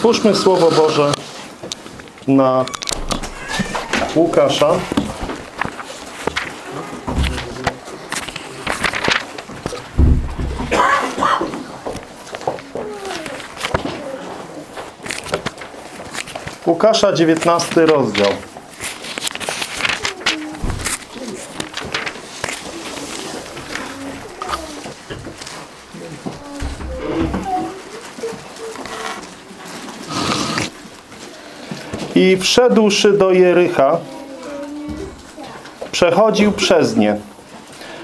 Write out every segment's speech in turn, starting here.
Otwórzmy Słowo Boże na Łukasza. Łukasza, 19 rozdział. I wszedłszy do Jericha, przechodził przez nie.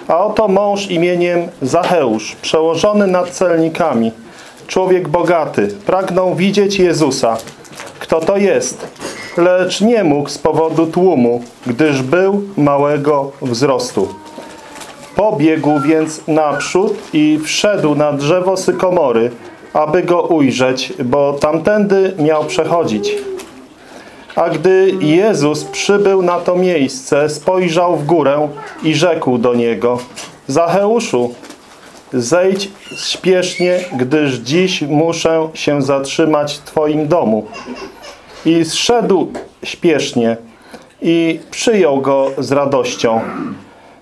A oto mąż imieniem Zacheusz, przełożony nad celnikami, człowiek bogaty, pragnął widzieć Jezusa. Kto to jest? Lecz nie mógł z powodu tłumu, gdyż był małego wzrostu. Pobiegł więc naprzód i wszedł na drzewo sykomory, aby go ujrzeć, bo tamtędy miał przechodzić. A gdy Jezus przybył na to miejsce, spojrzał w górę i rzekł do niego Zacheuszu, zejdź śpiesznie, gdyż dziś muszę się zatrzymać w Twoim domu. I zszedł śpiesznie i przyjął go z radością.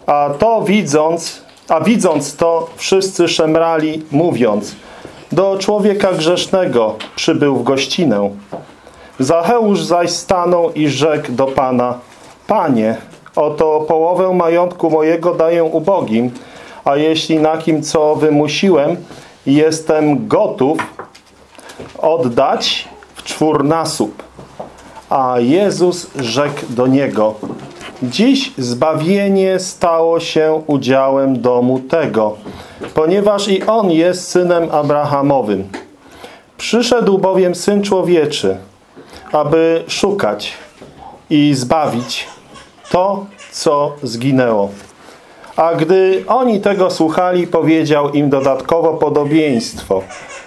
A to widząc, a widząc to, wszyscy szemrali, mówiąc do człowieka grzesznego przybył w gościnę. Zacheusz zaś stanął i rzekł do Pana, Panie, oto połowę majątku mojego daję ubogim, a jeśli na kim co wymusiłem, jestem gotów oddać w czwórnasób. A Jezus rzekł do niego, Dziś zbawienie stało się udziałem domu tego, ponieważ i on jest synem Abrahamowym. Przyszedł bowiem Syn Człowieczy, aby szukać i zbawić to, co zginęło. A gdy oni tego słuchali, powiedział im dodatkowo podobieństwo.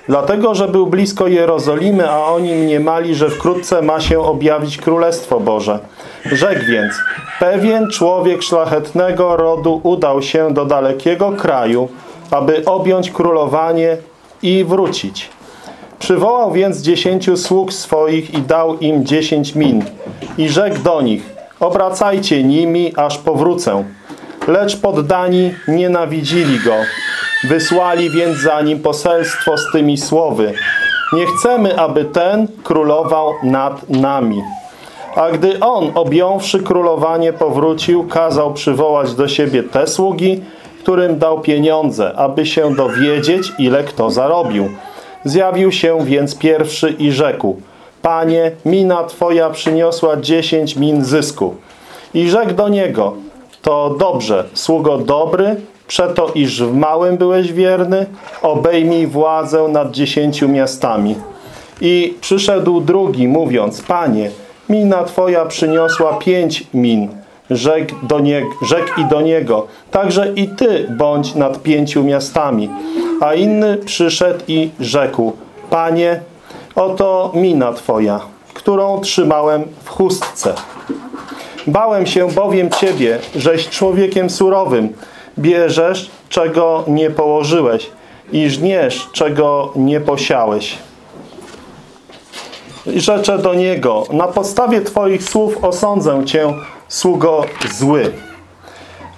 Dlatego, że był blisko Jerozolimy, a oni mniemali, że wkrótce ma się objawić Królestwo Boże. Rzekł więc, pewien człowiek szlachetnego rodu udał się do dalekiego kraju, aby objąć królowanie i wrócić. Przywołał więc dziesięciu sług swoich i dał im dziesięć min. I rzekł do nich, obracajcie nimi, aż powrócę. Lecz poddani nienawidzili go. Wysłali więc za nim poselstwo z tymi słowy. Nie chcemy, aby ten królował nad nami. A gdy on, objąwszy królowanie, powrócił, kazał przywołać do siebie te sługi, którym dał pieniądze, aby się dowiedzieć, ile kto zarobił. Zjawił się więc pierwszy i rzekł, Panie, mina Twoja przyniosła dziesięć min zysku. I rzekł do niego, to dobrze, sługo dobry, przeto iż w małym byłeś wierny, obejmij władzę nad dziesięciu miastami. I przyszedł drugi, mówiąc, Panie, mina Twoja przyniosła pięć min. Rzekł, do nie, i do niego, także i Ty bądź nad pięciu miastami. A inny przyszedł i rzekł, Panie, oto mina Twoja, którą trzymałem w chustce. Bałem się bowiem Ciebie, żeś człowiekiem surowym, bierzesz, czego nie położyłeś i żniesz, czego nie posiałeś. Rzeczę do niego, na podstawie Twoich słów osądzę Cię, sługo zły.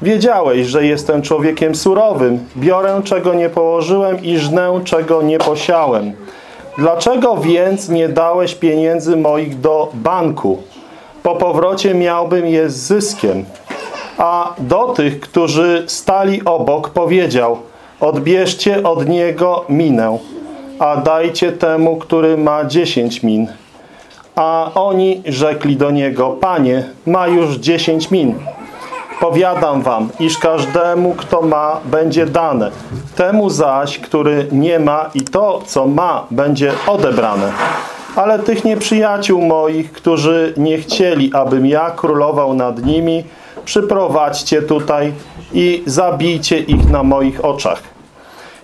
Wiedziałeś, że jestem człowiekiem surowym, biorę, czego nie położyłem i żnę, czego nie posiałem. Dlaczego więc nie dałeś pieniędzy moich do banku? Po powrocie miałbym je z zyskiem. A do tych, którzy stali obok, powiedział, odbierzcie od niego minę, a dajcie temu, który ma dziesięć min. A oni rzekli do niego, Panie, ma już dziesięć min. Powiadam wam, iż każdemu, kto ma, będzie dane. Temu zaś, który nie ma i to, co ma, będzie odebrane. Ale tych nieprzyjaciół moich, którzy nie chcieli, abym ja królował nad nimi, przyprowadźcie tutaj i zabijcie ich na moich oczach.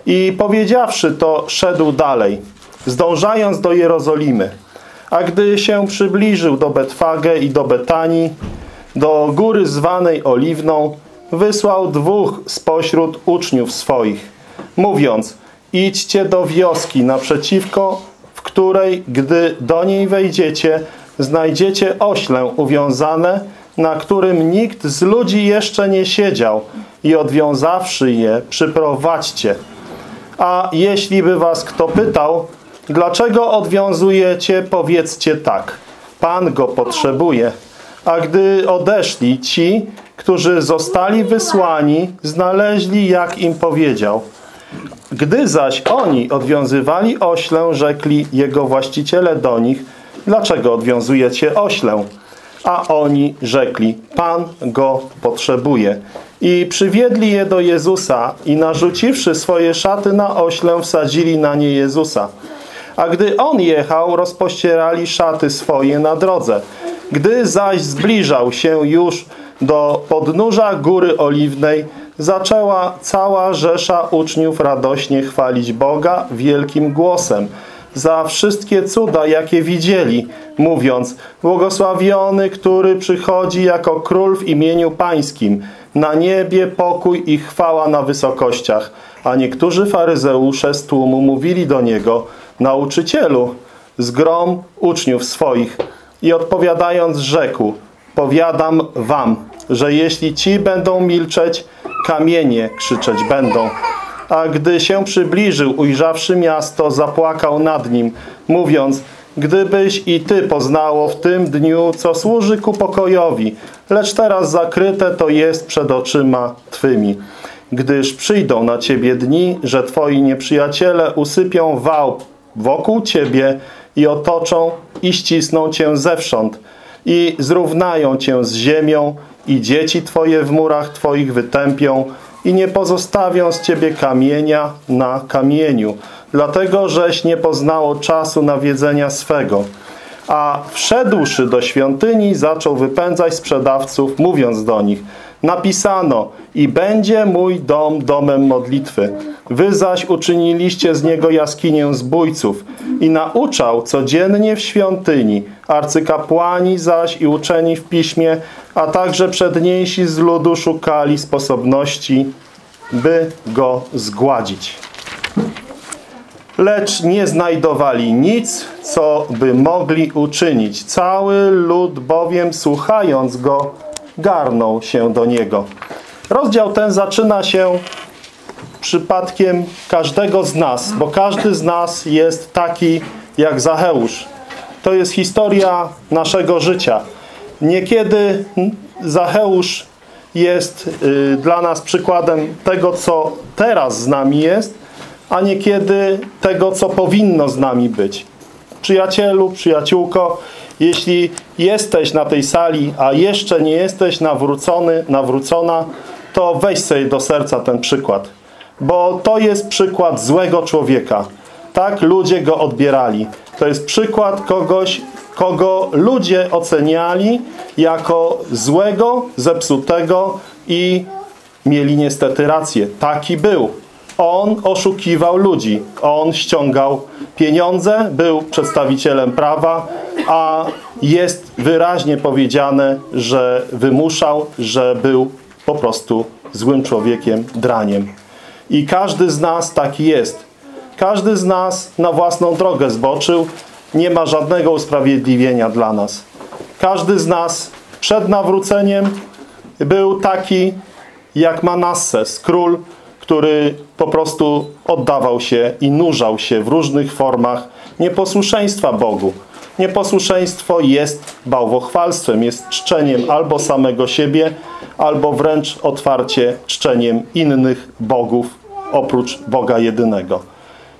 I powiedziawszy to, szedł dalej, zdążając do Jerozolimy. A gdy się przybliżył do Betfage i do Betanii, do góry zwanej Oliwną, wysłał dwóch spośród uczniów swoich, mówiąc, idźcie do wioski naprzeciwko, w której, gdy do niej wejdziecie, znajdziecie oślę uwiązane, na którym nikt z ludzi jeszcze nie siedział i odwiązawszy je, przyprowadźcie. A jeśli by was kto pytał, dlaczego odwiązujecie, powiedzcie tak. Pan go potrzebuje. A gdy odeszli ci, którzy zostali wysłani, znaleźli, jak im powiedział. Gdy zaś oni odwiązywali oślę, rzekli jego właściciele do nich, dlaczego odwiązujecie oślę? A oni rzekli, Pan go potrzebuje. I przywiedli je do Jezusa i narzuciwszy swoje szaty na oślę, wsadzili na nie Jezusa. A gdy on jechał, rozpościerali szaty swoje na drodze. Gdy zaś zbliżał się już do podnóża Góry Oliwnej, zaczęła cała rzesza uczniów radośnie chwalić Boga wielkim głosem za wszystkie cuda, jakie widzieli, mówiąc Błogosławiony, który przychodzi jako król w imieniu pańskim, na niebie pokój i chwała na wysokościach. A niektórzy faryzeusze z tłumu mówili do niego Nauczycielu, zgrom uczniów swoich i odpowiadając rzekł Powiadam wam, że jeśli ci będą milczeć, kamienie krzyczeć będą. A gdy się przybliżył, ujrzawszy miasto, zapłakał nad nim, mówiąc, gdybyś i ty poznało w tym dniu, co służy ku pokojowi, lecz teraz zakryte to jest przed oczyma twymi. Gdyż przyjdą na ciebie dni, że twoi nieprzyjaciele usypią wał wokół ciebie i otoczą i ścisną cię zewsząd i zrównają cię z ziemią i dzieci twoje w murach twoich wytępią i nie pozostawią z ciebie kamienia na kamieniu, dlatego żeś nie poznało czasu nawiedzenia swego. A wszedłszy do świątyni, zaczął wypędzać sprzedawców, mówiąc do nich, napisano i będzie mój dom domem modlitwy. Wy zaś uczyniliście z niego jaskinię zbójców i nauczał codziennie w świątyni, arcykapłani zaś i uczeni w piśmie, a także przedniejsi z ludu szukali sposobności, by go zgładzić. Lecz nie znajdowali nic, co by mogli uczynić. Cały lud bowiem słuchając go, garnął się do niego. Rozdział ten zaczyna się przypadkiem każdego z nas, bo każdy z nas jest taki jak Zacheusz. To jest historia naszego życia. Niekiedy Zacheusz jest y, dla nas przykładem tego, co teraz z nami jest, a niekiedy tego, co powinno z nami być. Przyjacielu, przyjaciółko, jeśli jesteś na tej sali, a jeszcze nie jesteś nawrócony, nawrócona, to weź sobie do serca ten przykład. Bo to jest przykład złego człowieka. Tak ludzie go odbierali. To jest przykład kogoś, kogo ludzie oceniali jako złego, zepsutego i mieli niestety rację. Taki był. On oszukiwał ludzi. On ściągał pieniądze, był przedstawicielem prawa, a jest wyraźnie powiedziane, że wymuszał, że był po prostu złym człowiekiem, draniem. I każdy z nas taki jest. Każdy z nas na własną drogę zboczył. Nie ma żadnego usprawiedliwienia dla nas. Każdy z nas przed nawróceniem był taki jak Manasses, król, który po prostu oddawał się i nurzał się w różnych formach nieposłuszeństwa Bogu. Nieposłuszeństwo jest bałwochwalstwem, jest czczeniem albo samego siebie, albo wręcz otwarcie czczeniem innych bogów oprócz Boga jedynego.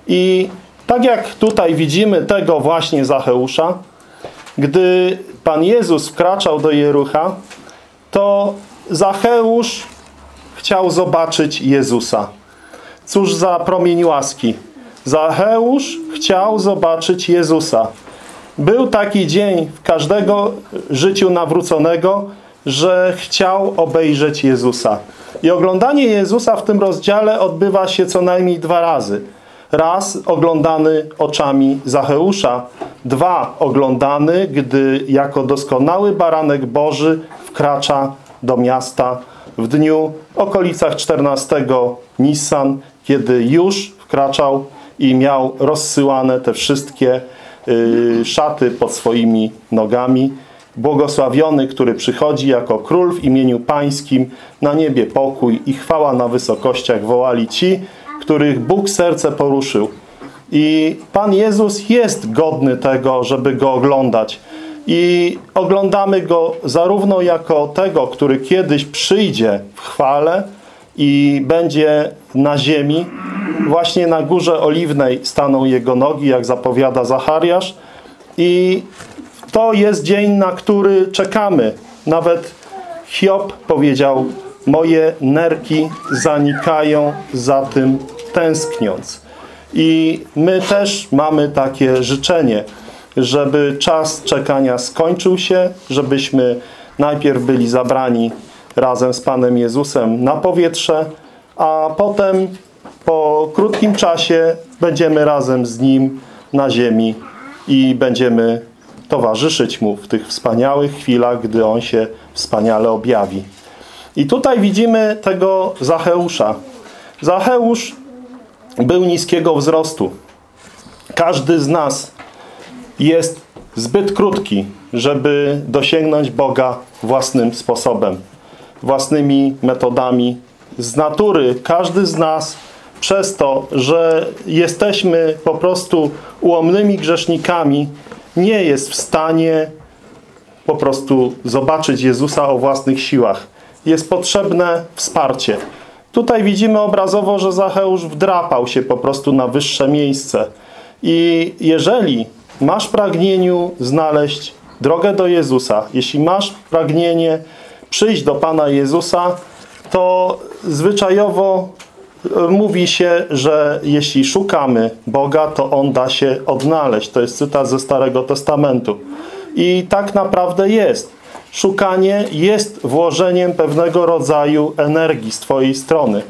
I tak jak tutaj widzimy tego właśnie Zacheusza, gdy Pan Jezus wkraczał do Jerucha, to Zacheusz chciał zobaczyć Jezusa. Cóż za promień łaski. Zacheusz chciał zobaczyć Jezusa. Był taki dzień w każdego życiu nawróconego, że chciał obejrzeć Jezusa. I oglądanie Jezusa w tym rozdziale odbywa się co najmniej dwa razy. Raz oglądany oczami Zacheusza, dwa oglądany, gdy jako doskonały baranek Boży wkracza do miasta w dniu okolicach 14 Nissan, kiedy już wkraczał i miał rozsyłane te wszystkie y, szaty pod swoimi nogami. Błogosławiony, który przychodzi jako król w imieniu pańskim, na niebie pokój i chwała na wysokościach wołali ci, których Bóg serce poruszył. I Pan Jezus jest godny tego, żeby Go oglądać. I oglądamy Go zarówno jako tego, który kiedyś przyjdzie w chwale i będzie na ziemi. Właśnie na Górze Oliwnej staną Jego nogi, jak zapowiada Zachariasz. I to jest dzień, na który czekamy. Nawet Hiob powiedział, moje nerki zanikają za tym tęskniąc. I my też mamy takie życzenie, żeby czas czekania skończył się, żebyśmy najpierw byli zabrani razem z Panem Jezusem na powietrze, a potem po krótkim czasie będziemy razem z Nim na ziemi i będziemy towarzyszyć Mu w tych wspaniałych chwilach, gdy On się wspaniale objawi. I tutaj widzimy tego Zacheusza. Zacheusz był niskiego wzrostu. Każdy z nas jest zbyt krótki, żeby dosięgnąć Boga własnym sposobem, własnymi metodami. Z natury każdy z nas przez to, że jesteśmy po prostu ułomnymi grzesznikami, nie jest w stanie po prostu zobaczyć Jezusa o własnych siłach. Jest potrzebne wsparcie. Tutaj widzimy obrazowo, że Zacheusz wdrapał się po prostu na wyższe miejsce. I jeżeli masz pragnieniu znaleźć drogę do Jezusa, jeśli masz pragnienie przyjść do Pana Jezusa, to zwyczajowo e, mówi się, że jeśli szukamy Boga, to On da się odnaleźć. To jest cytat ze Starego Testamentu. I tak naprawdę jest. Szukanie jest włożeniem pewnego rodzaju energii z Twojej strony.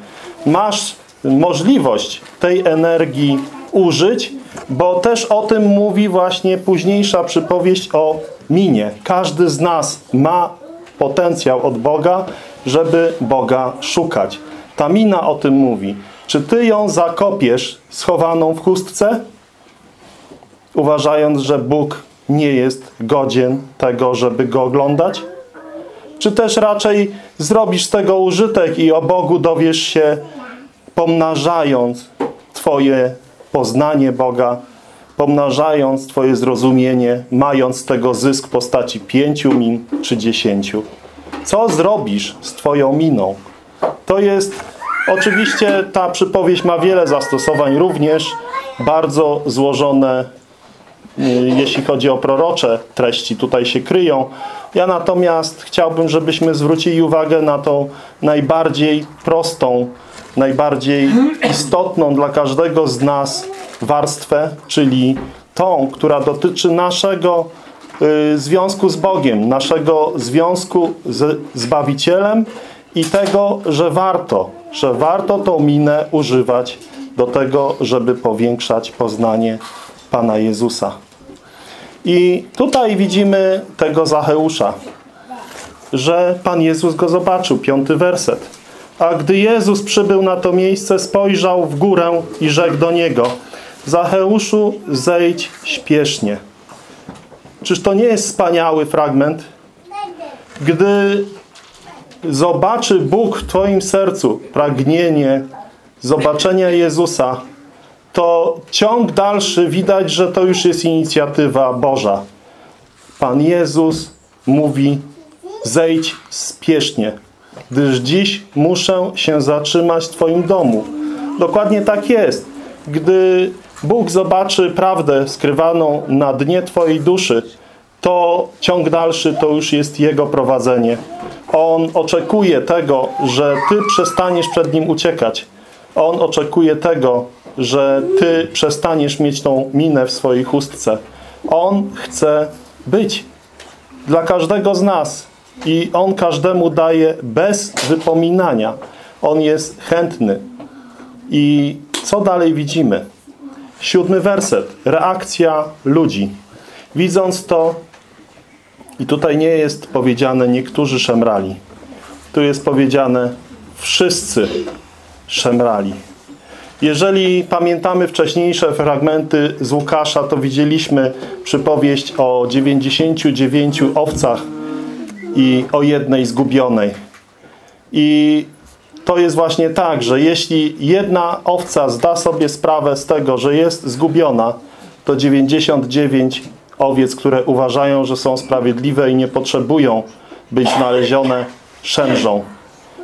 Masz możliwość tej energii użyć, bo też o tym mówi właśnie późniejsza przypowieść o minie. Każdy z nas ma potencjał od Boga, żeby Boga szukać. Ta mina o tym mówi. Czy ty ją zakopiesz schowaną w chustce? Uważając, że Bóg nie jest godzien tego, żeby go oglądać? Czy też raczej zrobisz z tego użytek i o Bogu dowiesz się pomnażając Twoje poznanie Boga, pomnażając Twoje zrozumienie, mając tego zysk w postaci pięciu min czy dziesięciu. Co zrobisz z Twoją miną? To jest, oczywiście ta przypowieść ma wiele zastosowań, również bardzo złożone Y, jeśli chodzi o prorocze treści, tutaj się kryją. Ja natomiast chciałbym, żebyśmy zwrócili uwagę na tą najbardziej prostą, najbardziej istotną dla każdego z nas warstwę, czyli tą, która dotyczy naszego y, związku z Bogiem, naszego związku z Zbawicielem i tego, że warto, że warto tą minę używać do tego, żeby powiększać poznanie Pana Jezusa. I tutaj widzimy tego Zacheusza, że Pan Jezus go zobaczył. Piąty werset. A gdy Jezus przybył na to miejsce, spojrzał w górę i rzekł do niego Zacheuszu, zejdź śpiesznie. Czyż to nie jest wspaniały fragment? Gdy zobaczy Bóg w Twoim sercu pragnienie zobaczenia Jezusa, to ciąg dalszy widać, że to już jest inicjatywa Boża. Pan Jezus mówi zejdź spiesznie, gdyż dziś muszę się zatrzymać w Twoim domu. Dokładnie tak jest. Gdy Bóg zobaczy prawdę skrywaną na dnie Twojej duszy, to ciąg dalszy to już jest Jego prowadzenie. On oczekuje tego, że Ty przestaniesz przed Nim uciekać. On oczekuje tego, że Ty przestaniesz mieć tą minę w swojej chustce. On chce być dla każdego z nas i On każdemu daje bez wypominania. On jest chętny. I co dalej widzimy? Siódmy werset. Reakcja ludzi. Widząc to, i tutaj nie jest powiedziane niektórzy szemrali. Tu jest powiedziane wszyscy szemrali. Jeżeli pamiętamy wcześniejsze fragmenty z Łukasza, to widzieliśmy przypowieść o 99 owcach i o jednej zgubionej. I to jest właśnie tak, że jeśli jedna owca zda sobie sprawę z tego, że jest zgubiona, to 99 owiec, które uważają, że są sprawiedliwe i nie potrzebują być znalezione, szemrzą,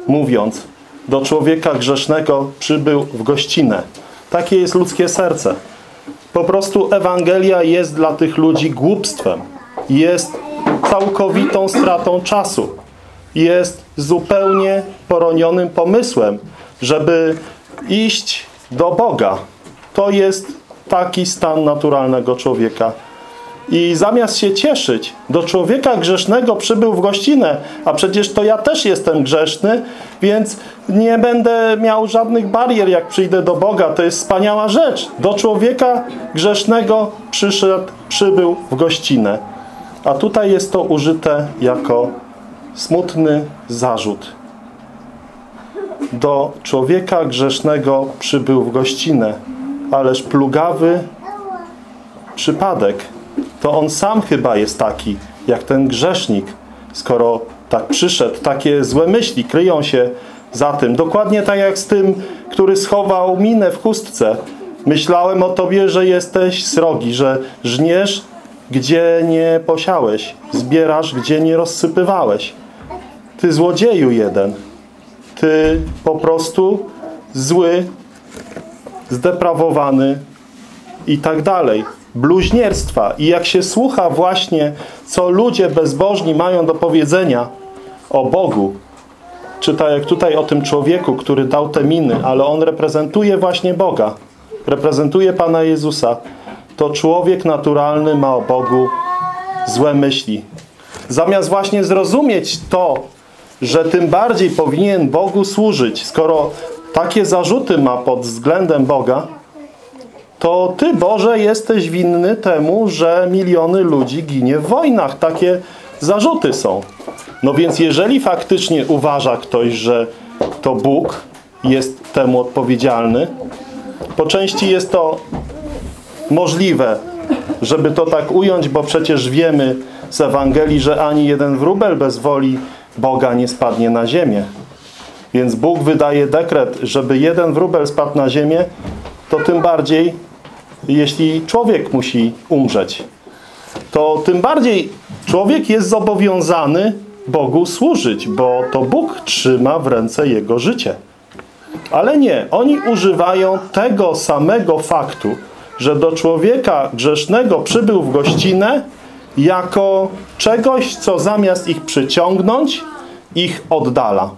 mówiąc, do człowieka grzesznego przybył w gościnę. Takie jest ludzkie serce. Po prostu Ewangelia jest dla tych ludzi głupstwem. Jest całkowitą stratą czasu. Jest zupełnie poronionym pomysłem, żeby iść do Boga. To jest taki stan naturalnego człowieka. I zamiast się cieszyć, do człowieka grzesznego przybył w gościnę, a przecież to ja też jestem grzeszny, więc nie będę miał żadnych barier, jak przyjdę do Boga. To jest wspaniała rzecz. Do człowieka grzesznego przyszedł, przybył w gościnę. A tutaj jest to użyte jako smutny zarzut. Do człowieka grzesznego przybył w gościnę, ależ plugawy przypadek. To on sam chyba jest taki, jak ten grzesznik, skoro tak przyszedł. Takie złe myśli kryją się za tym. Dokładnie tak jak z tym, który schował minę w chustce. Myślałem o tobie, że jesteś srogi, że żniesz, gdzie nie posiałeś, zbierasz, gdzie nie rozsypywałeś. Ty złodzieju jeden. Ty po prostu zły, zdeprawowany i tak dalej. Bluźnierstwa. I jak się słucha właśnie, co ludzie bezbożni mają do powiedzenia o Bogu, czy tak jak tutaj o tym człowieku, który dał te miny, ale on reprezentuje właśnie Boga, reprezentuje Pana Jezusa, to człowiek naturalny ma o Bogu złe myśli. Zamiast właśnie zrozumieć to, że tym bardziej powinien Bogu służyć, skoro takie zarzuty ma pod względem Boga, to Ty, Boże, jesteś winny temu, że miliony ludzi ginie w wojnach. Takie zarzuty są. No więc jeżeli faktycznie uważa ktoś, że to Bóg jest temu odpowiedzialny, po części jest to możliwe, żeby to tak ująć, bo przecież wiemy z Ewangelii, że ani jeden wróbel bez woli Boga nie spadnie na ziemię. Więc Bóg wydaje dekret, żeby jeden wróbel spadł na ziemię, to tym bardziej, jeśli człowiek musi umrzeć, to tym bardziej człowiek jest zobowiązany Bogu służyć, bo to Bóg trzyma w ręce jego życie. Ale nie, oni używają tego samego faktu, że do człowieka grzesznego przybył w gościnę jako czegoś, co zamiast ich przyciągnąć, ich oddala.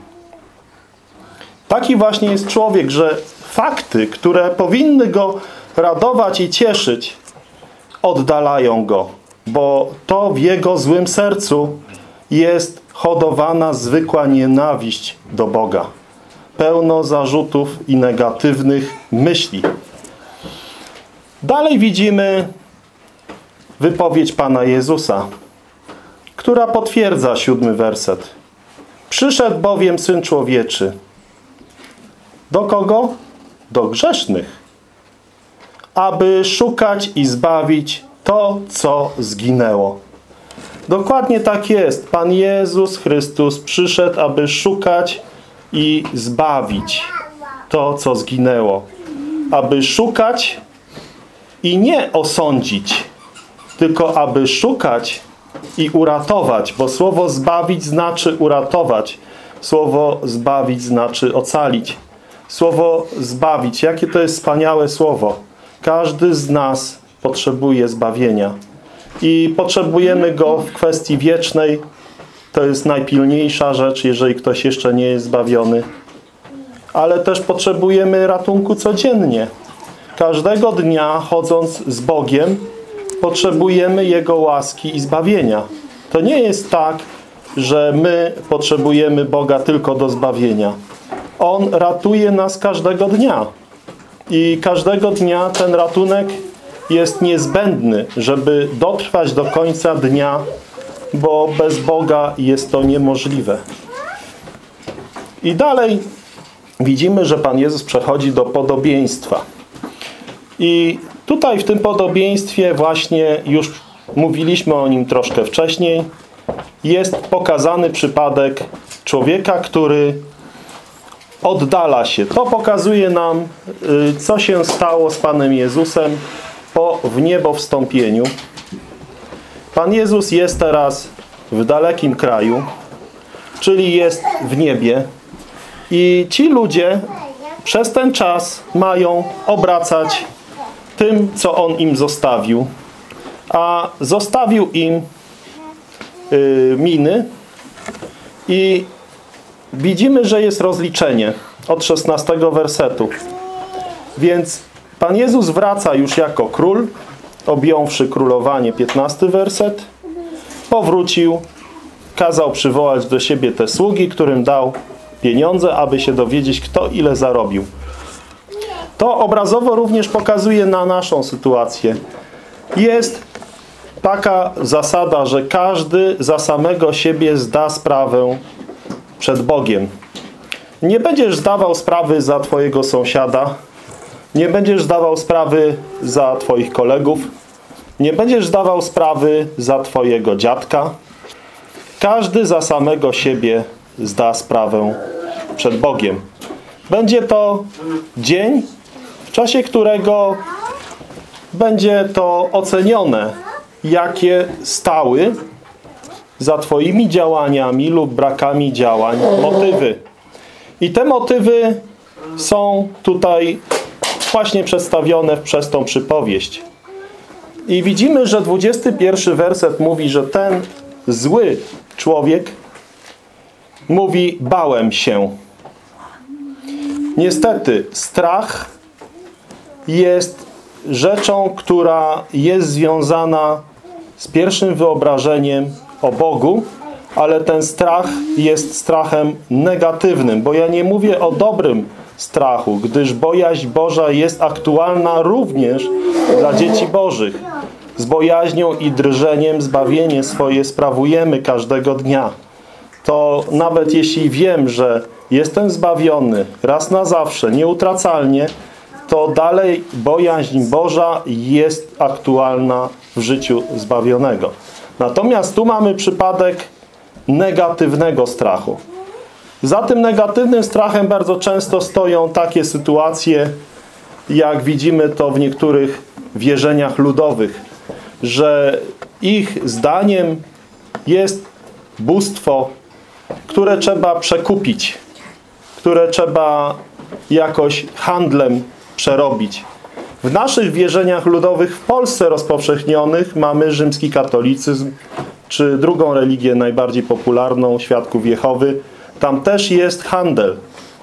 Taki właśnie jest człowiek, że fakty, które powinny go radować i cieszyć, oddalają go, bo to w jego złym sercu jest hodowana zwykła nienawiść do Boga. Pełno zarzutów i negatywnych myśli. Dalej widzimy wypowiedź Pana Jezusa, która potwierdza siódmy werset. Przyszedł bowiem Syn Człowieczy. Do kogo? Do grzesznych. Aby szukać i zbawić to, co zginęło. Dokładnie tak jest. Pan Jezus Chrystus przyszedł, aby szukać i zbawić to, co zginęło. Aby szukać i nie osądzić, tylko aby szukać i uratować, bo słowo zbawić znaczy uratować. Słowo zbawić znaczy ocalić. Słowo zbawić, jakie to jest wspaniałe słowo. Każdy z nas potrzebuje zbawienia. I potrzebujemy go w kwestii wiecznej. To jest najpilniejsza rzecz, jeżeli ktoś jeszcze nie jest zbawiony. Ale też potrzebujemy ratunku codziennie. Każdego dnia chodząc z Bogiem potrzebujemy Jego łaski i zbawienia. To nie jest tak, że my potrzebujemy Boga tylko do zbawienia. On ratuje nas każdego dnia. I każdego dnia ten ratunek jest niezbędny, żeby dotrwać do końca dnia, bo bez Boga jest to niemożliwe. I dalej widzimy, że Pan Jezus przechodzi do podobieństwa. I tutaj w tym podobieństwie właśnie już mówiliśmy o nim troszkę wcześniej. Jest pokazany przypadek człowieka, który oddala się. To pokazuje nam, y, co się stało z Panem Jezusem po w niebo wstąpieniu. Pan Jezus jest teraz w dalekim kraju, czyli jest w niebie. I ci ludzie przez ten czas mają obracać tym, co On im zostawił. A zostawił im y, miny i widzimy, że jest rozliczenie od 16 wersetu. Więc Pan Jezus wraca już jako król, objąwszy królowanie, 15 werset. Powrócił, kazał przywołać do siebie te sługi, którym dał pieniądze, aby się dowiedzieć, kto ile zarobił. To obrazowo również pokazuje na naszą sytuację. Jest taka zasada, że każdy za samego siebie zda sprawę przed Bogiem. Nie będziesz zdawał sprawy za twojego sąsiada, nie będziesz zdawał sprawy za twoich kolegów, nie będziesz zdawał sprawy za twojego dziadka. Każdy za samego siebie zda sprawę przed Bogiem. Będzie to dzień, czasie którego będzie to ocenione, jakie stały za Twoimi działaniami lub brakami działań motywy. I te motywy są tutaj właśnie przedstawione przez tą przypowieść. I widzimy, że 21 werset mówi, że ten zły człowiek mówi bałem się. Niestety strach jest rzeczą, która jest związana z pierwszym wyobrażeniem o Bogu, ale ten strach jest strachem negatywnym, bo ja nie mówię o dobrym strachu, gdyż bojaźń Boża jest aktualna również dla dzieci Bożych. Z bojaźnią i drżeniem zbawienie swoje sprawujemy każdego dnia. To nawet jeśli wiem, że jestem zbawiony raz na zawsze, nieutracalnie, to dalej bojaźń Boża jest aktualna w życiu zbawionego. Natomiast tu mamy przypadek negatywnego strachu. Za tym negatywnym strachem bardzo często stoją takie sytuacje, jak widzimy to w niektórych wierzeniach ludowych, że ich zdaniem jest bóstwo, które trzeba przekupić, które trzeba jakoś handlem przerobić. W naszych wierzeniach ludowych w Polsce rozpowszechnionych mamy rzymski katolicyzm, czy drugą religię najbardziej popularną, Świadków Jehowy. Tam też jest handel.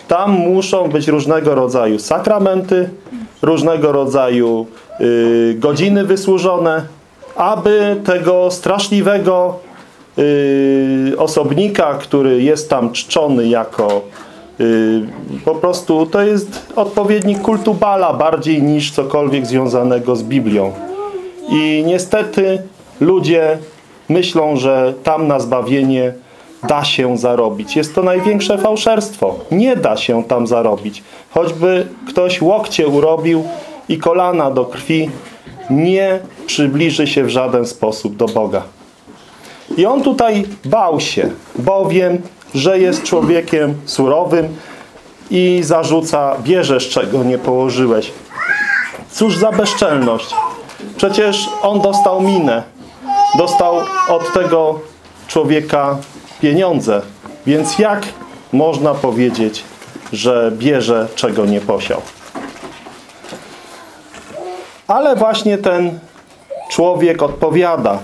Tam muszą być różnego rodzaju sakramenty, różnego rodzaju y, godziny wysłużone, aby tego straszliwego y, osobnika, który jest tam czczony jako po prostu to jest odpowiednik kultu Bala bardziej niż cokolwiek związanego z Biblią. I niestety ludzie myślą, że tam na zbawienie da się zarobić. Jest to największe fałszerstwo. Nie da się tam zarobić. Choćby ktoś łokcie urobił i kolana do krwi, nie przybliży się w żaden sposób do Boga. I on tutaj bał się, bowiem, że jest człowiekiem surowym i zarzuca, bierzesz czego nie położyłeś. Cóż za bezczelność. Przecież on dostał minę. Dostał od tego człowieka pieniądze. Więc jak można powiedzieć, że bierze czego nie posiał? Ale właśnie ten człowiek odpowiada.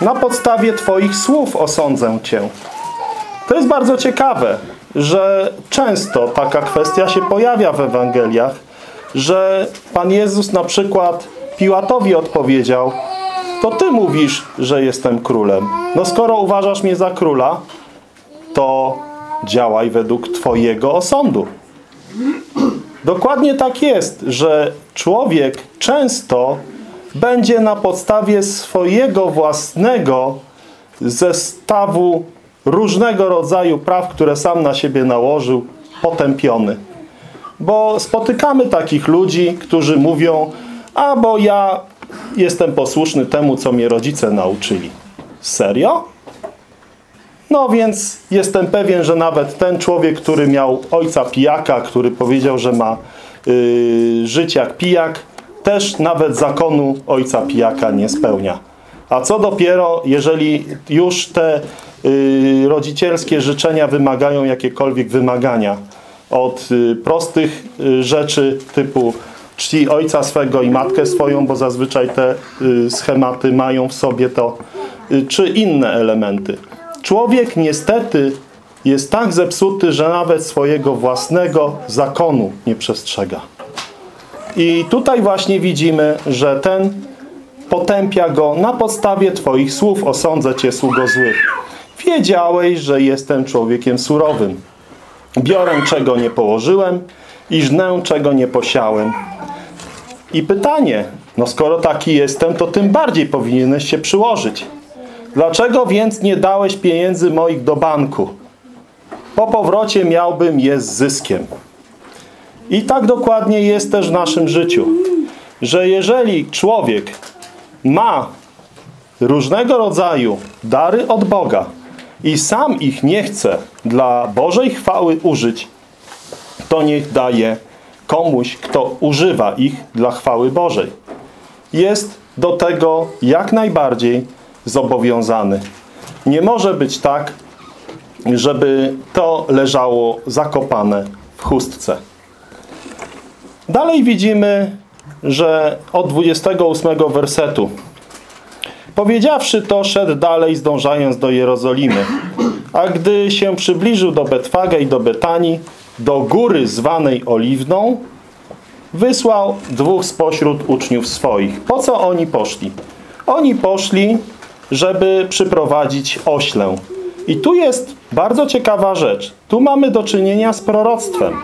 Na podstawie Twoich słów osądzę Cię. To jest bardzo ciekawe, że często taka kwestia się pojawia w Ewangeliach, że Pan Jezus na przykład Piłatowi odpowiedział to Ty mówisz, że jestem królem. No skoro uważasz mnie za króla, to działaj według Twojego osądu. Dokładnie tak jest, że człowiek często będzie na podstawie swojego własnego zestawu różnego rodzaju praw, które sam na siebie nałożył, potępiony. Bo spotykamy takich ludzi, którzy mówią, a bo ja jestem posłuszny temu, co mnie rodzice nauczyli. Serio? No więc jestem pewien, że nawet ten człowiek, który miał ojca pijaka, który powiedział, że ma yy, żyć jak pijak, też nawet zakonu ojca pijaka nie spełnia. A co dopiero, jeżeli już te rodzicielskie życzenia wymagają jakiekolwiek wymagania od yy, prostych yy, rzeczy typu czci ojca swego i matkę swoją, bo zazwyczaj te y, schematy mają w sobie to, y, czy inne elementy. Człowiek niestety jest tak zepsuty, że nawet swojego własnego zakonu nie przestrzega. I tutaj właśnie widzimy, że ten potępia go na podstawie Twoich słów osądzę Cię, sługo zły. Wiedziałeś, że jestem człowiekiem surowym. Biorę, czego nie położyłem i żnę, czego nie posiałem. I pytanie, no skoro taki jestem, to tym bardziej powinieneś się przyłożyć. Dlaczego więc nie dałeś pieniędzy moich do banku? Po powrocie miałbym je z zyskiem. I tak dokładnie jest też w naszym życiu, że jeżeli człowiek ma różnego rodzaju dary od Boga i sam ich nie chce dla Bożej chwały użyć, to niech daje komuś, kto używa ich dla chwały Bożej. Jest do tego jak najbardziej zobowiązany. Nie może być tak, żeby to leżało zakopane w chustce. Dalej widzimy, że od 28 wersetu Powiedziawszy to, szedł dalej, zdążając do Jerozolimy. A gdy się przybliżył do Betwage i do Betanii, do góry zwanej Oliwną, wysłał dwóch spośród uczniów swoich. Po co oni poszli? Oni poszli, żeby przyprowadzić oślę. I tu jest bardzo ciekawa rzecz. Tu mamy do czynienia z proroctwem.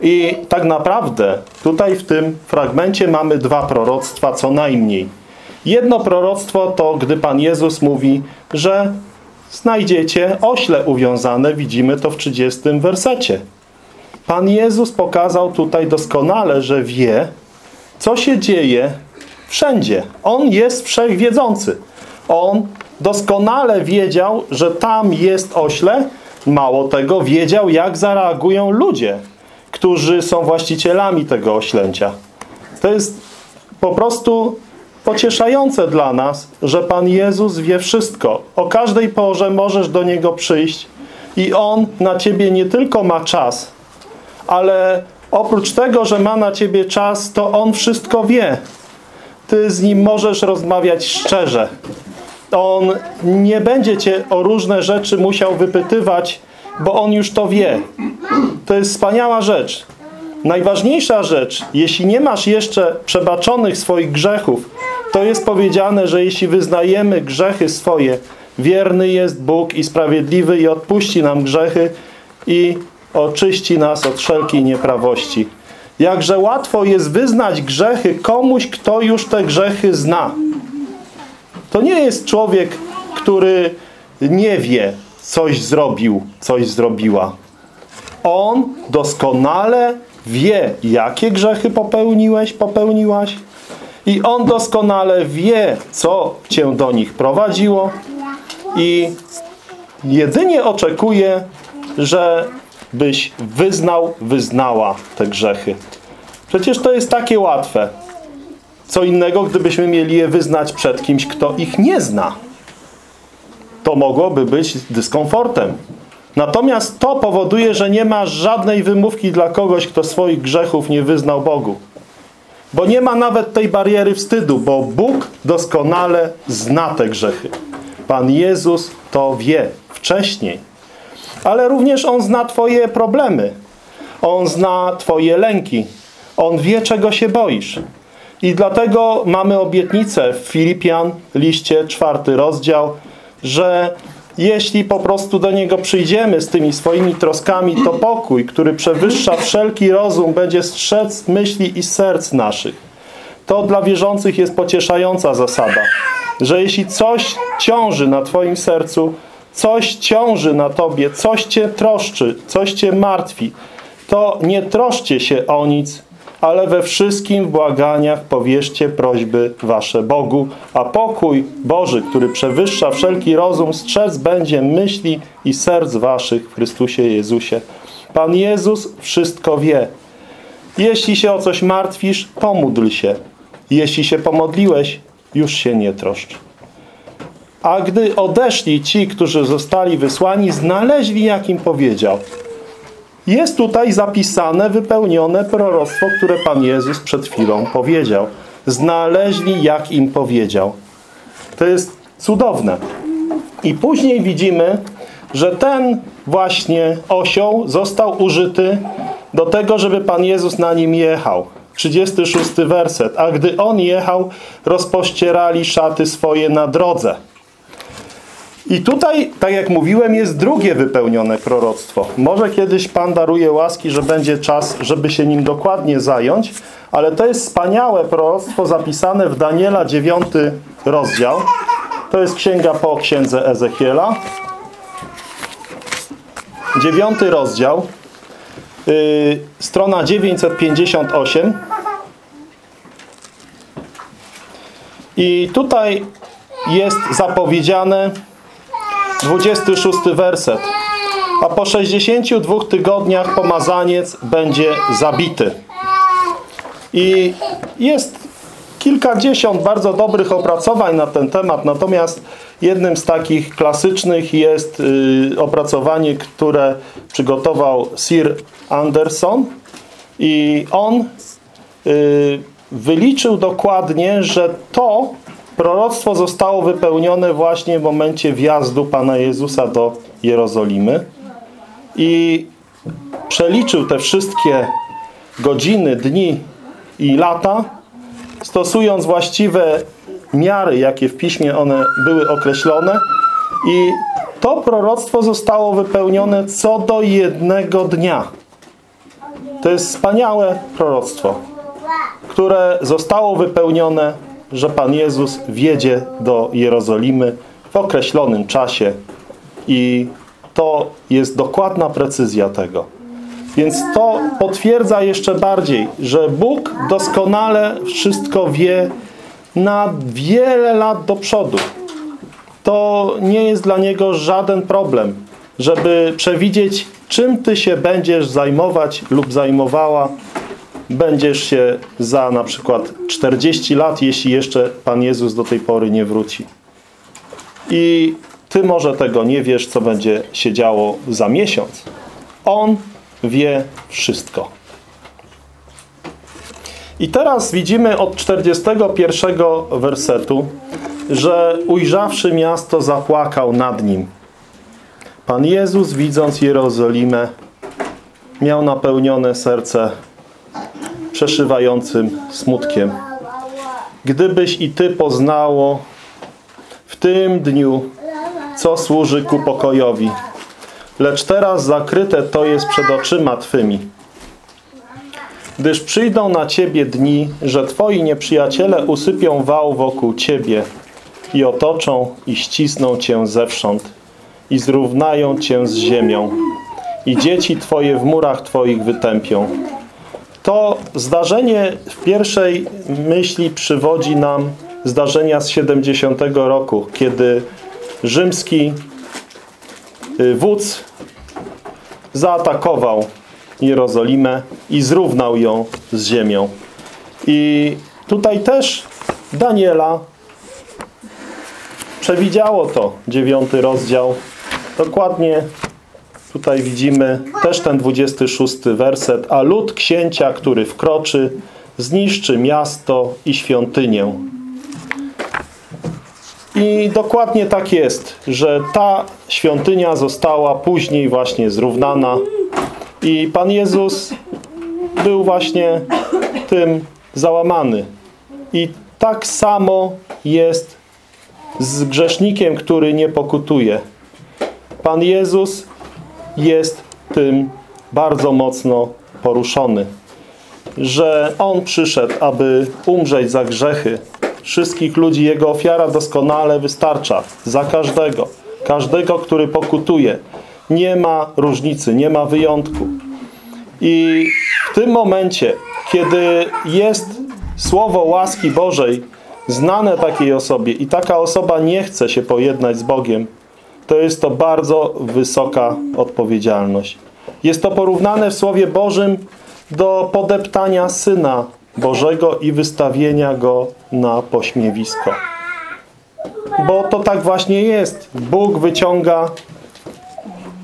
I tak naprawdę tutaj w tym fragmencie mamy dwa proroctwa co najmniej. Jedno proroctwo to, gdy Pan Jezus mówi, że znajdziecie ośle uwiązane, widzimy to w 30 wersecie. Pan Jezus pokazał tutaj doskonale, że wie, co się dzieje wszędzie. On jest wszechwiedzący. On doskonale wiedział, że tam jest ośle. Mało tego, wiedział, jak zareagują ludzie, którzy są właścicielami tego oślęcia. To jest po prostu pocieszające dla nas, że Pan Jezus wie wszystko. O każdej porze możesz do Niego przyjść i On na Ciebie nie tylko ma czas, ale oprócz tego, że ma na Ciebie czas, to On wszystko wie. Ty z Nim możesz rozmawiać szczerze. On nie będzie Cię o różne rzeczy musiał wypytywać, bo On już to wie. To jest wspaniała rzecz. Najważniejsza rzecz, jeśli nie masz jeszcze przebaczonych swoich grzechów, to jest powiedziane, że jeśli wyznajemy grzechy swoje, wierny jest Bóg i sprawiedliwy i odpuści nam grzechy i oczyści nas od wszelkiej nieprawości. Jakże łatwo jest wyznać grzechy komuś, kto już te grzechy zna. To nie jest człowiek, który nie wie, coś zrobił, coś zrobiła. On doskonale wie, jakie grzechy popełniłeś, popełniłaś i On doskonale wie, co Cię do nich prowadziło i jedynie oczekuje, że byś wyznał, wyznała te grzechy. Przecież to jest takie łatwe. Co innego, gdybyśmy mieli je wyznać przed kimś, kto ich nie zna. To mogłoby być dyskomfortem. Natomiast to powoduje, że nie ma żadnej wymówki dla kogoś, kto swoich grzechów nie wyznał Bogu. Bo nie ma nawet tej bariery wstydu, bo Bóg doskonale zna te grzechy. Pan Jezus to wie wcześniej. Ale również On zna Twoje problemy. On zna Twoje lęki. On wie, czego się boisz. I dlatego mamy obietnicę w Filipian, liście, czwarty rozdział, że jeśli po prostu do Niego przyjdziemy z tymi swoimi troskami, to pokój, który przewyższa wszelki rozum, będzie strzec myśli i serc naszych. To dla wierzących jest pocieszająca zasada, że jeśli coś ciąży na Twoim sercu, coś ciąży na Tobie, coś Cię troszczy, coś Cię martwi, to nie troszcie się o nic, ale we wszystkim w błaganiach powierzcie prośby wasze Bogu, a pokój Boży, który przewyższa wszelki rozum, strzec będzie myśli i serc waszych w Chrystusie Jezusie. Pan Jezus wszystko wie. Jeśli się o coś martwisz, pomódl się. Jeśli się pomodliłeś, już się nie troszcz. A gdy odeszli ci, którzy zostali wysłani, znaleźli, jak im powiedział. Jest tutaj zapisane, wypełnione proroctwo, które Pan Jezus przed chwilą powiedział. Znaleźli, jak im powiedział. To jest cudowne. I później widzimy, że ten właśnie osioł został użyty do tego, żeby Pan Jezus na nim jechał. 36 werset. A gdy on jechał, rozpościerali szaty swoje na drodze. I tutaj, tak jak mówiłem, jest drugie wypełnione proroctwo. Może kiedyś Pan daruje łaski, że będzie czas, żeby się nim dokładnie zająć, ale to jest wspaniałe proroctwo zapisane w Daniela 9 rozdział. To jest księga po księdze Ezechiela. 9 rozdział, yy, strona 958. I tutaj jest zapowiedziane 26 werset. A po 62 tygodniach pomazaniec będzie zabity. I jest kilkadziesiąt bardzo dobrych opracowań na ten temat, natomiast jednym z takich klasycznych jest y, opracowanie, które przygotował Sir Anderson i on y, wyliczył dokładnie, że to proroctwo zostało wypełnione właśnie w momencie wjazdu Pana Jezusa do Jerozolimy i przeliczył te wszystkie godziny, dni i lata, stosując właściwe miary, jakie w piśmie one były określone i to proroctwo zostało wypełnione co do jednego dnia. To jest wspaniałe proroctwo, które zostało wypełnione, że Pan Jezus wjedzie do Jerozolimy w określonym czasie i to jest dokładna precyzja tego. Więc to potwierdza jeszcze bardziej, że Bóg doskonale wszystko wie na wiele lat do przodu. To nie jest dla Niego żaden problem, żeby przewidzieć, czym Ty się będziesz zajmować lub zajmowała. Będziesz się za na przykład 40 lat, jeśli jeszcze Pan Jezus do tej pory nie wróci. I Ty może tego nie wiesz, co będzie się działo za miesiąc. On wie wszystko. I teraz widzimy od 41 wersetu, że ujrzawszy miasto zapłakał nad nim. Pan Jezus widząc Jerozolimę miał napełnione serce przeszywającym smutkiem. Gdybyś i Ty poznało w tym dniu, co służy ku pokojowi, lecz teraz zakryte to jest przed oczyma Twymi. Gdyż przyjdą na Ciebie dni, że Twoi nieprzyjaciele usypią wał wokół Ciebie i otoczą i ścisną Cię zewsząd i zrównają Cię z ziemią i dzieci Twoje w murach Twoich wytępią. To zdarzenie w pierwszej myśli przywodzi nam zdarzenia z 70 roku, kiedy rzymski wódz zaatakował Jerozolimę i zrównał ją z ziemią. I tutaj też Daniela przewidziało to, dziewiąty rozdział. Dokładnie tutaj widzimy też ten 26 werset. A lud księcia, który wkroczy, zniszczy miasto i świątynię. I dokładnie tak jest, że ta świątynia została później właśnie zrównana i Pan Jezus był właśnie tym załamany. I tak samo jest z grzesznikiem, który nie pokutuje. Pan Jezus jest tym bardzo mocno poruszony. Że On przyszedł, aby umrzeć za grzechy wszystkich ludzi. Jego ofiara doskonale wystarcza za każdego. Każdego, który pokutuje. Nie ma różnicy, nie ma wyjątku. I w tym momencie, kiedy jest słowo łaski Bożej znane takiej osobie i taka osoba nie chce się pojednać z Bogiem, to jest to bardzo wysoka odpowiedzialność. Jest to porównane w Słowie Bożym do podeptania Syna Bożego i wystawienia Go na pośmiewisko. Bo to tak właśnie jest. Bóg wyciąga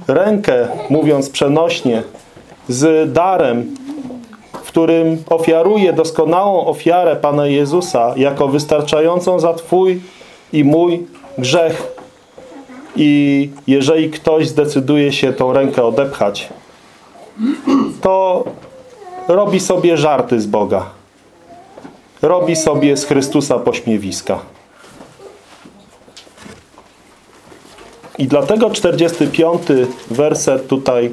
rękę, mówiąc przenośnie, z darem, w którym ofiaruje doskonałą ofiarę Pana Jezusa jako wystarczającą za Twój i mój grzech. I jeżeli ktoś zdecyduje się tą rękę odepchać, to robi sobie żarty z Boga. Robi sobie z Chrystusa pośmiewiska. I dlatego 45 werset tutaj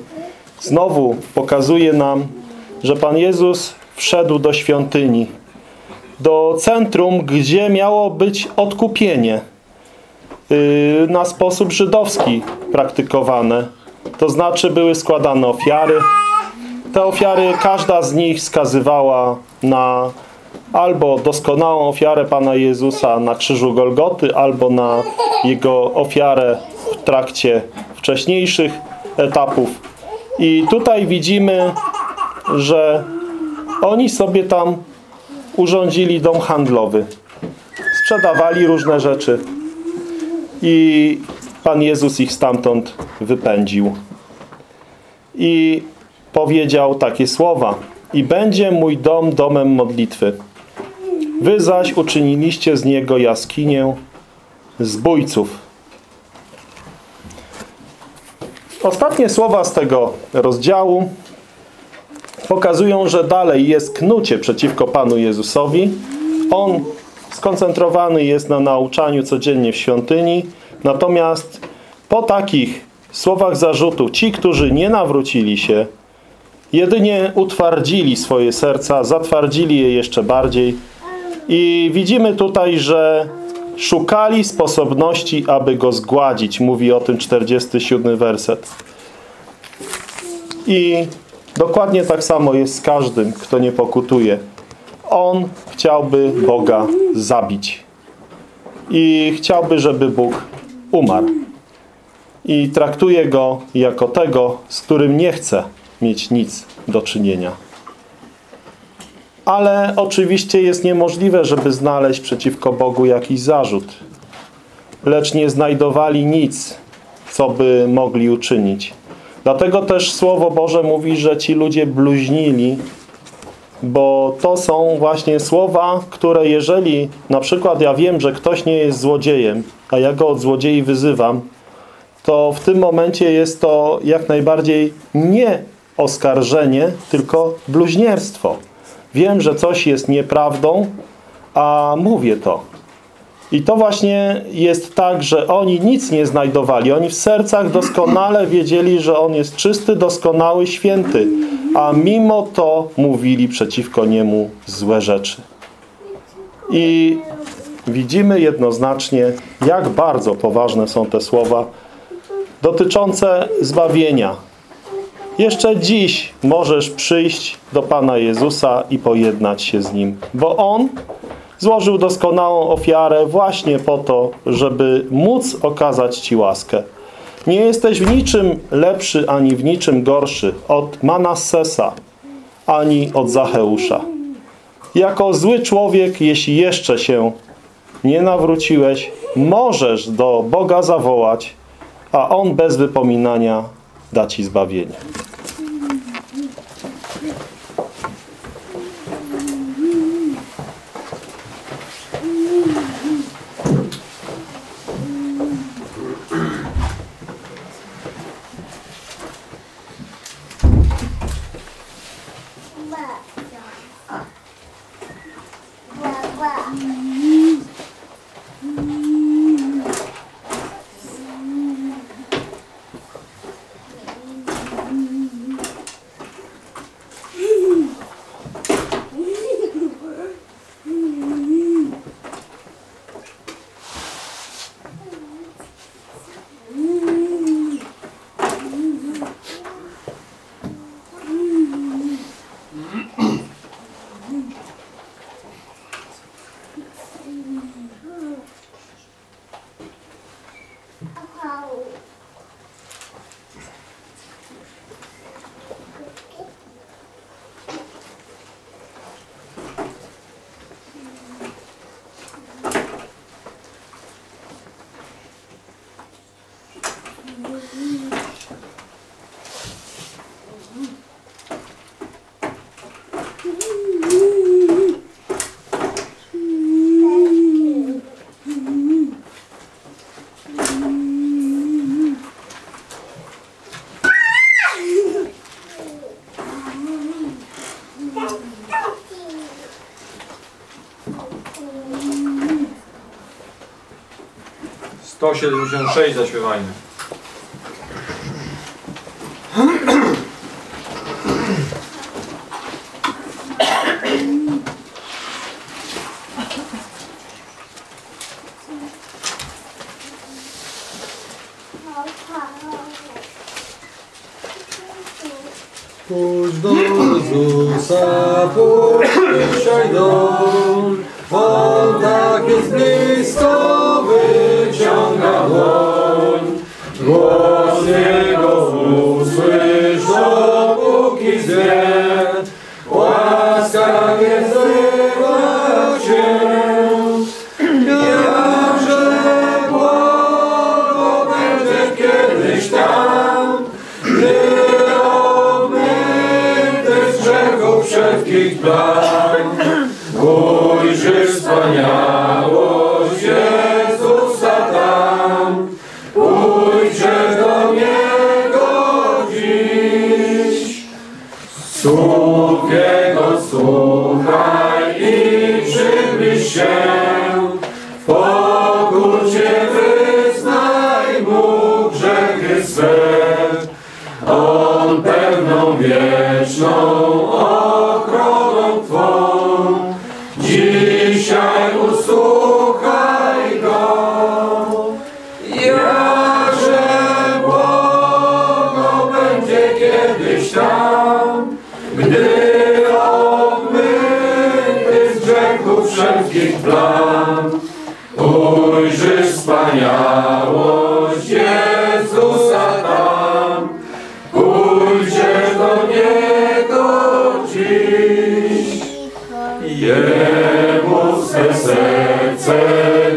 znowu pokazuje nam, że Pan Jezus wszedł do świątyni, do centrum, gdzie miało być odkupienie na sposób żydowski praktykowane. To znaczy były składane ofiary. Te ofiary, każda z nich skazywała na albo doskonałą ofiarę Pana Jezusa na krzyżu Golgoty, albo na Jego ofiarę w trakcie wcześniejszych etapów. I tutaj widzimy, że oni sobie tam urządzili dom handlowy. Sprzedawali różne rzeczy. I Pan Jezus ich stamtąd wypędził. I powiedział takie słowa. I będzie mój dom domem modlitwy. Wy zaś uczyniliście z niego jaskinię zbójców. Ostatnie słowa z tego rozdziału pokazują, że dalej jest knucie przeciwko Panu Jezusowi. On skoncentrowany jest na nauczaniu codziennie w świątyni. Natomiast po takich słowach zarzutu ci, którzy nie nawrócili się, jedynie utwardzili swoje serca, zatwardzili je jeszcze bardziej. I widzimy tutaj, że szukali sposobności, aby go zgładzić. Mówi o tym 47 werset. I dokładnie tak samo jest z każdym, kto nie pokutuje. On chciałby Boga zabić. I chciałby, żeby Bóg umarł. I traktuje go jako tego, z którym nie chce mieć nic do czynienia. Ale oczywiście jest niemożliwe, żeby znaleźć przeciwko Bogu jakiś zarzut. Lecz nie znajdowali nic, co by mogli uczynić. Dlatego też Słowo Boże mówi, że ci ludzie bluźnili, bo to są właśnie słowa, które jeżeli na przykład ja wiem, że ktoś nie jest złodziejem, a ja go od złodziei wyzywam, to w tym momencie jest to jak najbardziej nie oskarżenie, tylko bluźnierstwo. Wiem, że coś jest nieprawdą, a mówię to. I to właśnie jest tak, że oni nic nie znajdowali. Oni w sercach doskonale wiedzieli, że On jest czysty, doskonały, święty. A mimo to mówili przeciwko Niemu złe rzeczy. I widzimy jednoznacznie, jak bardzo poważne są te słowa dotyczące zbawienia. Jeszcze dziś możesz przyjść do Pana Jezusa i pojednać się z Nim, bo On złożył doskonałą ofiarę właśnie po to, żeby móc okazać Ci łaskę. Nie jesteś w niczym lepszy, ani w niczym gorszy od Manassesa, ani od Zacheusza. Jako zły człowiek, jeśli jeszcze się nie nawróciłeś, możesz do Boga zawołać, a On bez wypominania da Ci zbawienie. Sto siedemdziesiąt sześć zaśpiewajmy. Pójdź do Jezusa, puszczaj dom, On tak jest blisko, wszelkich plam ujrzysz wspaniałość Jezusa tam. Pójdziesz do Niego dziś. Jemu swe serce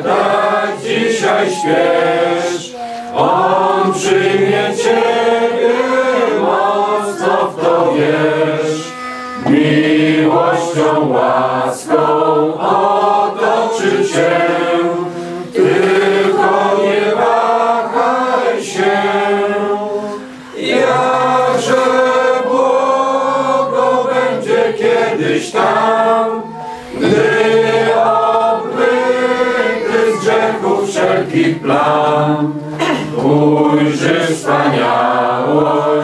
tak dzisiaj śpiesz. On przyjmie Ciebie Miłością, łaską otoczy Cię. Tylko nie wahaj się. Jakże błogo będzie kiedyś tam, gdy obmyty z grzechów wszelkich plan ujrzysz wspaniałość